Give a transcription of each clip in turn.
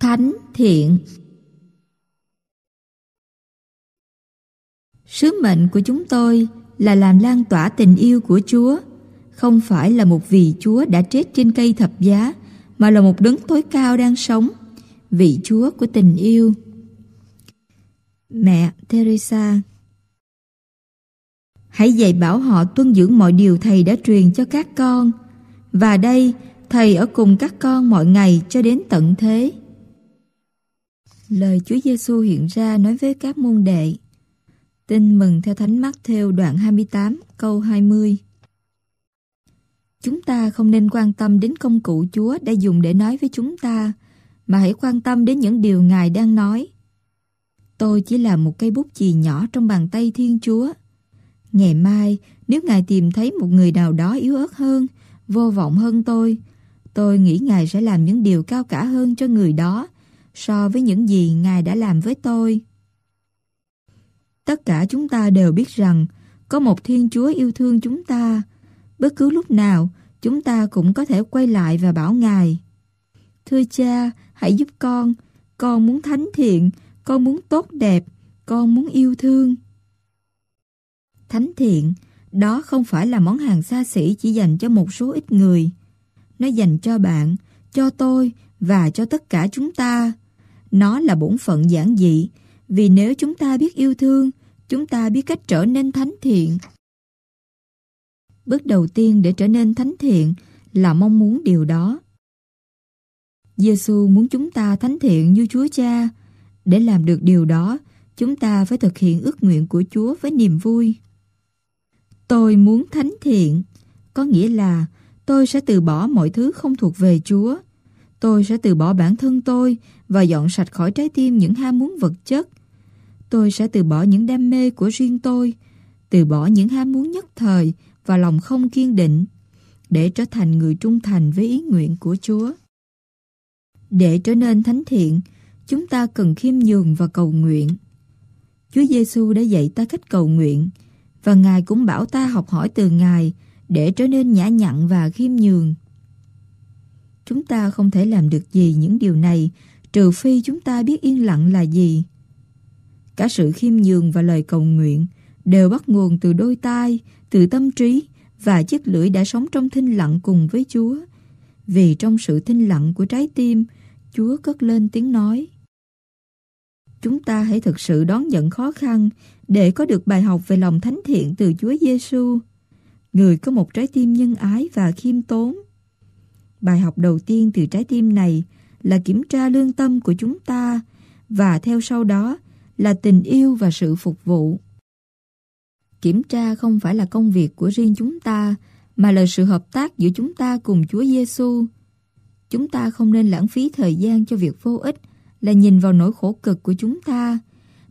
Thánh thiện Sứ mệnh của chúng tôi là làm lan tỏa tình yêu của Chúa, không phải là một vị Chúa đã chết trên cây thập giá, mà là một đấng tối cao đang sống, vị Chúa của tình yêu. Mẹ Teresa Hãy dạy bảo họ tuân dưỡng mọi điều Thầy đã truyền cho các con. Và đây, Thầy ở cùng các con mọi ngày cho đến tận thế. Lời Chúa Giêsu hiện ra nói với các môn đệ. Tin mừng theo Thánh Mắc theo đoạn 28 câu 20. Chúng ta không nên quan tâm đến công cụ Chúa đã dùng để nói với chúng ta, mà hãy quan tâm đến những điều Ngài đang nói. Tôi chỉ là một cây bút chì nhỏ trong bàn tay Thiên Chúa. Ngày mai, nếu Ngài tìm thấy một người nào đó yếu ớt hơn, vô vọng hơn tôi, tôi nghĩ Ngài sẽ làm những điều cao cả hơn cho người đó so với những gì Ngài đã làm với tôi. Tất cả chúng ta đều biết rằng có một Thiên Chúa yêu thương chúng ta. Bất cứ lúc nào, chúng ta cũng có thể quay lại và bảo Ngài. Thưa cha, hãy giúp con. Con muốn thánh thiện, con muốn tốt đẹp, con muốn yêu thương. Thánh thiện, đó không phải là món hàng xa xỉ chỉ dành cho một số ít người. Nó dành cho bạn, cho tôi và cho tất cả chúng ta. Nó là bổn phận giản dị, vì nếu chúng ta biết yêu thương, chúng ta biết cách trở nên thánh thiện. Bước đầu tiên để trở nên thánh thiện là mong muốn điều đó. Giêsu muốn chúng ta thánh thiện như Chúa Cha. Để làm được điều đó, chúng ta phải thực hiện ước nguyện của Chúa với niềm vui. Tôi muốn thánh thiện, có nghĩa là tôi sẽ từ bỏ mọi thứ không thuộc về Chúa. Tôi sẽ từ bỏ bản thân tôi và dọn sạch khỏi trái tim những ham muốn vật chất. Tôi sẽ từ bỏ những đam mê của riêng tôi, từ bỏ những ham muốn nhất thời và lòng không kiên định, để trở thành người trung thành với ý nguyện của Chúa. Để trở nên thánh thiện, chúng ta cần khiêm nhường và cầu nguyện. Chúa Giêsu đã dạy ta cách cầu nguyện, và Ngài cũng bảo ta học hỏi từ Ngài để trở nên nhã nhặn và khiêm nhường. Chúng ta không thể làm được gì những điều này trừ phi chúng ta biết yên lặng là gì. Cả sự khiêm nhường và lời cầu nguyện đều bắt nguồn từ đôi tai, từ tâm trí và chiếc lưỡi đã sống trong thinh lặng cùng với Chúa. Vì trong sự thinh lặng của trái tim, Chúa cất lên tiếng nói. Chúng ta hãy thực sự đón nhận khó khăn để có được bài học về lòng thánh thiện từ Chúa Giêsu, người có một trái tim nhân ái và khiêm tốn. Bài học đầu tiên từ trái tim này là kiểm tra lương tâm của chúng ta và theo sau đó là tình yêu và sự phục vụ. Kiểm tra không phải là công việc của riêng chúng ta mà là sự hợp tác giữa chúng ta cùng Chúa Giêsu. Chúng ta không nên lãng phí thời gian cho việc vô ích là nhìn vào nỗi khổ cực của chúng ta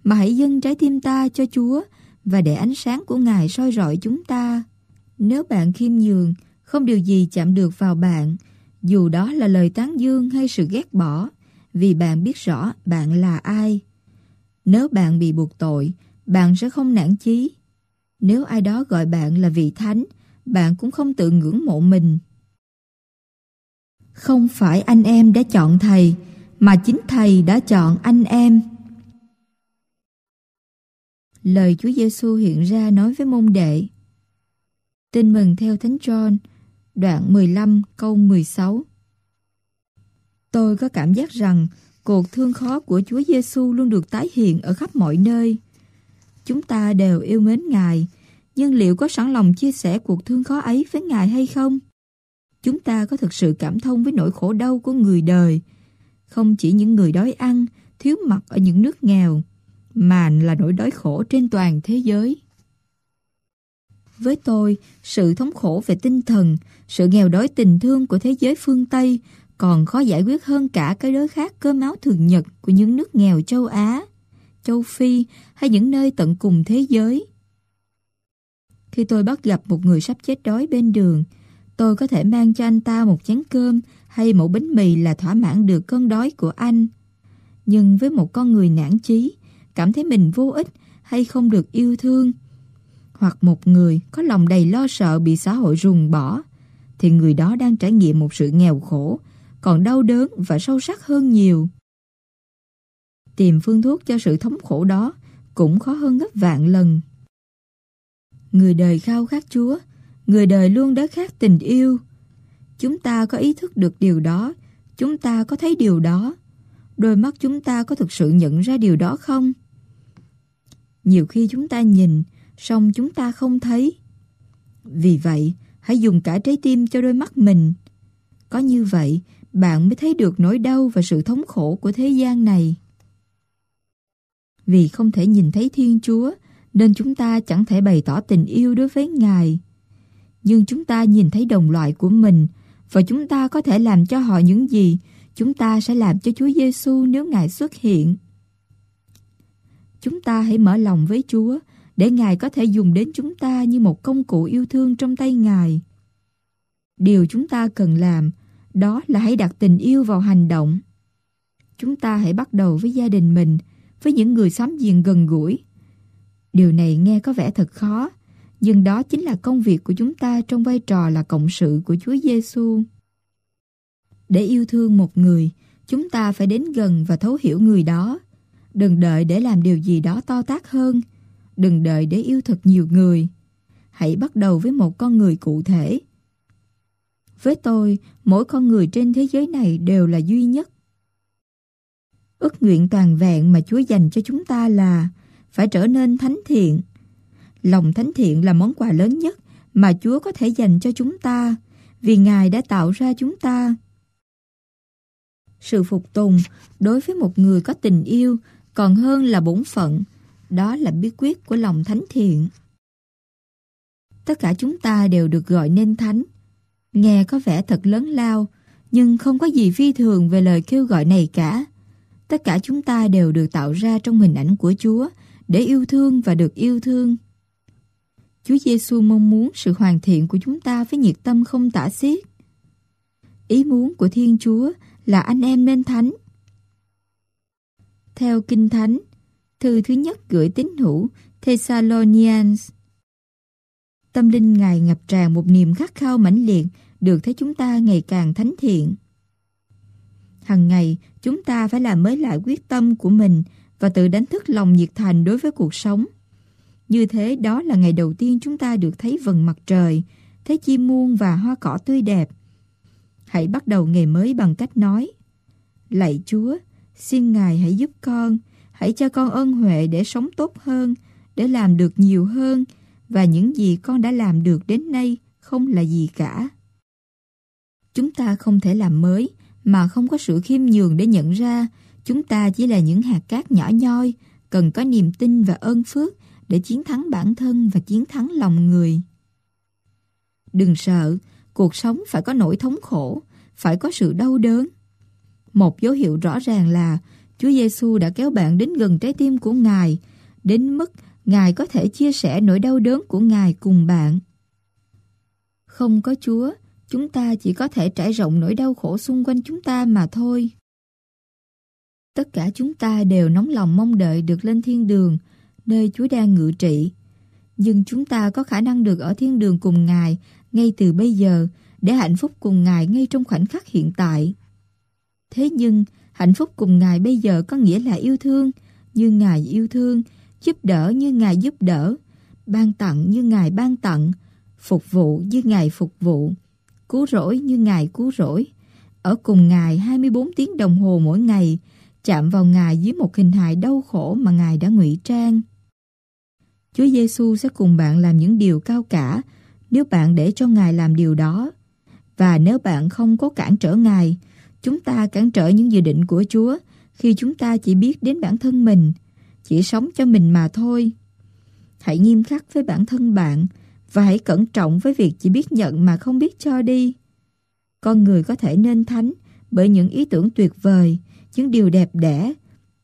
mà hãy dâng trái tim ta cho Chúa và để ánh sáng của Ngài soi rọi chúng ta. Nếu bạn khiêm nhường, không điều gì chạm được vào bạn, dù đó là lời tán dương hay sự ghét bỏ, vì bạn biết rõ bạn là ai. Nếu bạn bị buộc tội, bạn sẽ không nản chí. Nếu ai đó gọi bạn là vị thánh, bạn cũng không tự ngưỡng mộ mình. Không phải anh em đã chọn thầy, mà chính thầy đã chọn anh em. Lời Chúa Giêsu hiện ra nói với môn đệ. Tin mừng theo Thánh John, đoạn 15 câu 16. Tôi có cảm giác rằng cuộc thương khó của Chúa Giêsu luôn được tái hiện ở khắp mọi nơi. Chúng ta đều yêu mến Ngài, nhưng liệu có sẵn lòng chia sẻ cuộc thương khó ấy với Ngài hay không? Chúng ta có thực sự cảm thông với nỗi khổ đau của người đời, không chỉ những người đói ăn, thiếu mặc ở những nước nghèo, mà là nỗi đói khổ trên toàn thế giới. Với tôi, sự thống khổ về tinh thần, sự nghèo đói tình thương của thế giới phương Tây còn khó giải quyết hơn cả cái đói khát cơm áo thường nhật của những nước nghèo châu Á, châu Phi hay những nơi tận cùng thế giới. Khi tôi bắt gặp một người sắp chết đói bên đường, tôi có thể mang cho anh ta một chén cơm hay một bánh mì là thỏa mãn được cơn đói của anh. Nhưng với một con người nản chí, cảm thấy mình vô ích hay không được yêu thương, hoặc một người có lòng đầy lo sợ bị xã hội ruồng bỏ, thì người đó đang trải nghiệm một sự nghèo khổ, còn đau đớn và sâu sắc hơn nhiều. tìm phương thuốc cho sự thống khổ đó cũng khó hơn gấp vạn lần. Người đời khao khát Chúa, người đời luôn đói khát tình yêu. Chúng ta có ý thức được điều đó, chúng ta có thấy điều đó. Đôi mắt chúng ta có thực sự nhận ra điều đó không? Nhiều khi chúng ta nhìn, song chúng ta không thấy. Vì vậy, hãy dùng cả trái tim cho đôi mắt mình. Có như vậy, bạn mới thấy được nỗi đau và sự thống khổ của thế gian này. Vì không thể nhìn thấy Thiên Chúa, nên chúng ta chẳng thể bày tỏ tình yêu đối với Ngài. Nhưng chúng ta nhìn thấy đồng loại của mình và chúng ta có thể làm cho họ những gì chúng ta sẽ làm cho Chúa Giêsu nếu Ngài xuất hiện. Chúng ta hãy mở lòng với Chúa để Ngài có thể dùng đến chúng ta như một công cụ yêu thương trong tay Ngài. Điều chúng ta cần làm đó là hãy đặt tình yêu vào hành động. Chúng ta hãy bắt đầu với gia đình mình, với những người xóm giềng gần gũi. Điều này nghe có vẻ thật khó, nhưng đó chính là công việc của chúng ta trong vai trò là cộng sự của Chúa Giêsu. Để yêu thương một người, chúng ta phải đến gần và thấu hiểu người đó. Đừng đợi để làm điều gì đó to tác hơn. Đừng đợi để yêu thật nhiều người. Hãy bắt đầu với một con người cụ thể. Với tôi, mỗi con người trên thế giới này đều là duy nhất. Ước nguyện toàn vẹn mà Chúa dành cho chúng ta là phải trở nên thánh thiện. Lòng thánh thiện là món quà lớn nhất mà Chúa có thể dành cho chúng ta vì Ngài đã tạo ra chúng ta. Sự phục tùng đối với một người có tình yêu còn hơn là bổn phận. Đó là bí quyết của lòng thánh thiện. Tất cả chúng ta đều được gọi nên thánh. Nghe có vẻ thật lớn lao, nhưng không có gì phi thường về lời kêu gọi này cả. Tất cả chúng ta đều được tạo ra trong hình ảnh của Chúa để yêu thương và được yêu thương. Chúa Giêsu mong muốn sự hoàn thiện của chúng ta với nhiệt tâm không tả xiết. Ý muốn của Thiên Chúa là anh em nên thánh. Theo Kinh Thánh, thư thứ nhất gửi tín hữu Thessalonians. Tâm linh Ngài ngập tràn một niềm khát khao mãnh liệt được thấy chúng ta ngày càng thánh thiện. Hằng ngày, chúng ta phải làm mới lại quyết tâm của mình và tự đánh thức lòng nhiệt thành đối với cuộc sống. Như thế đó là ngày đầu tiên chúng ta được thấy vầng mặt trời, thấy chim muôn và hoa cỏ tươi đẹp. Hãy bắt đầu ngày mới bằng cách nói Lạy Chúa, xin Ngài hãy giúp con, hãy cho con ơn huệ để sống tốt hơn, để làm được nhiều hơn và những gì con đã làm được đến nay không là gì cả. Chúng ta không thể làm mới mà không có sự khiêm nhường để nhận ra chúng ta chỉ là những hạt cát nhỏ nhoi, cần có niềm tin và ơn phước để chiến thắng bản thân và chiến thắng lòng người. Đừng sợ, cuộc sống phải có nỗi thống khổ, phải có sự đau đớn. Một dấu hiệu rõ ràng là Chúa Giêsu đã kéo bạn đến gần trái tim của Ngài, đến mức Ngài có thể chia sẻ nỗi đau đớn của Ngài cùng bạn. Không có Chúa, chúng ta chỉ có thể trải rộng nỗi đau khổ xung quanh chúng ta mà thôi. Tất cả chúng ta đều nóng lòng mong đợi được lên thiên đường, nơi Chúa đang ngự trị. Nhưng chúng ta có khả năng được ở thiên đường cùng Ngài ngay từ bây giờ để hạnh phúc cùng Ngài ngay trong khoảnh khắc hiện tại. Thế nhưng, hạnh phúc cùng Ngài bây giờ có nghĩa là yêu thương, như Ngài yêu thương, giúp đỡ như Ngài giúp đỡ, ban tặng như Ngài ban tặng, phục vụ như Ngài phục vụ, cứu rỗi như Ngài cứu rỗi, ở cùng Ngài 24 tiếng đồng hồ mỗi ngày, chạm vào Ngài dưới một hình hài đau khổ mà Ngài đã ngụy trang. Chúa Giêsu sẽ cùng bạn làm những điều cao cả nếu bạn để cho Ngài làm điều đó. Và nếu bạn không có cản trở Ngài, chúng ta cản trở những dự định của Chúa khi chúng ta chỉ biết đến bản thân mình, chỉ sống cho mình mà thôi. Hãy nghiêm khắc với bản thân bạn và hãy cẩn trọng với việc chỉ biết nhận mà không biết cho đi. Con người có thể nên thánh bởi những ý tưởng tuyệt vời, những điều đẹp đẽ.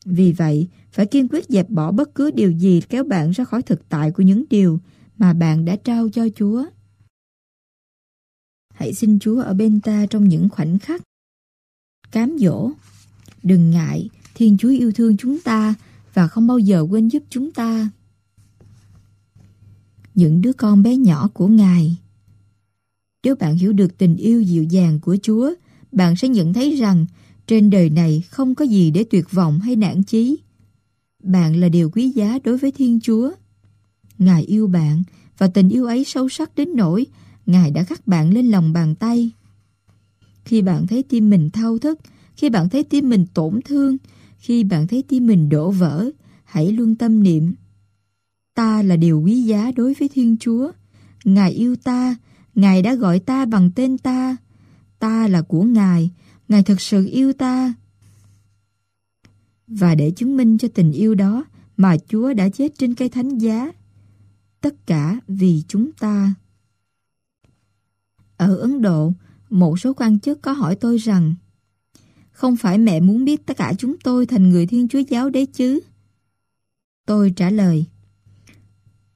Vì vậy, phải kiên quyết dẹp bỏ bất cứ điều gì kéo bạn ra khỏi thực tại của những điều mà bạn đã trao cho Chúa. Hãy xin Chúa ở bên ta trong những khoảnh khắc. Cám dỗ. Đừng ngại, Thiên Chúa yêu thương chúng ta và không bao giờ quên giúp chúng ta. Những đứa con bé nhỏ của Ngài Nếu bạn hiểu được tình yêu dịu dàng của Chúa, bạn sẽ nhận thấy rằng trên đời này không có gì để tuyệt vọng hay nản chí. Bạn là điều quý giá đối với Thiên Chúa. Ngài yêu bạn và tình yêu ấy sâu sắc đến nỗi Ngài đã khắc bạn lên lòng bàn tay. Khi bạn thấy tim mình thao thức, khi bạn thấy tim mình tổn thương, khi bạn thấy tim mình đổ vỡ, hãy luôn tâm niệm. Ta là điều quý giá đối với Thiên Chúa. Ngài yêu ta, Ngài đã gọi ta bằng tên ta. Ta là của Ngài, Ngài thật sự yêu ta. Và để chứng minh cho tình yêu đó mà Chúa đã chết trên cây thánh giá. Tất cả vì chúng ta. Ở Ấn Độ, một số quan chức có hỏi tôi rằng, Không phải mẹ muốn biết tất cả chúng tôi thành người Thiên Chúa Giáo đấy chứ? Tôi trả lời,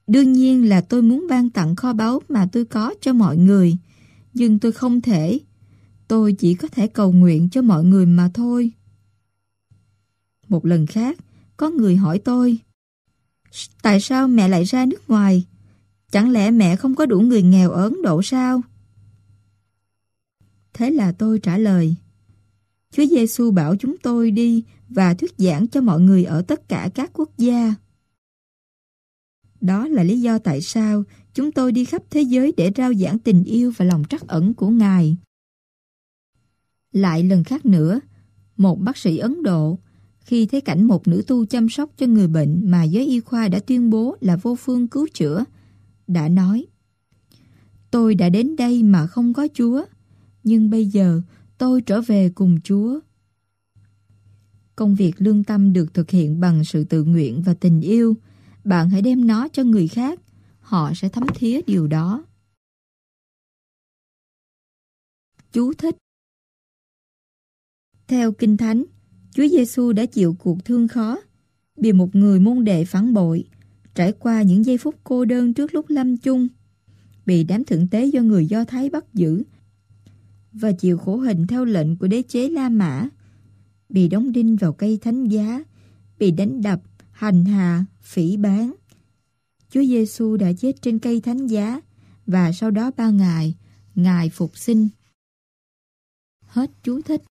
Đương nhiên là tôi muốn ban tặng kho báu mà tôi có cho mọi người, Nhưng tôi không thể Tôi chỉ có thể cầu nguyện cho mọi người mà thôi Một lần khác, Có người hỏi tôi, Tại sao mẹ lại ra nước ngoài? Chẳng lẽ mẹ không có đủ người nghèo ở Ấn Độ sao? Thế là tôi trả lời. Chúa Giêsu bảo chúng tôi đi và thuyết giảng cho mọi người ở tất cả các quốc gia. Đó là lý do tại sao chúng tôi đi khắp thế giới để rao giảng tình yêu và lòng trắc ẩn của Ngài. Lại lần khác nữa, một bác sĩ Ấn Độ, khi thấy cảnh một nữ tu chăm sóc cho người bệnh mà giới y khoa đã tuyên bố là vô phương cứu chữa, đã nói Tôi đã đến đây mà không có Chúa, nhưng bây giờ tôi trở về cùng Chúa. Công việc lương tâm được thực hiện bằng sự tự nguyện và tình yêu. Bạn hãy đem nó cho người khác, họ sẽ thấm thía điều đó. Chú thích Theo Kinh Thánh, Chúa Giêsu đã chịu cuộc thương khó vì một người môn đệ phản bội, trải qua những giây phút cô đơn trước lúc lâm chung, bị đám thượng tế do người Do Thái bắt giữ và chịu khổ hình theo lệnh của đế chế La Mã, bị đóng đinh vào cây thánh giá, bị đánh đập, hành hạ, phỉ bán. Chúa Giêsu đã chết trên cây thánh giá và sau đó ba ngày, Ngài phục sinh. Hết chú thích.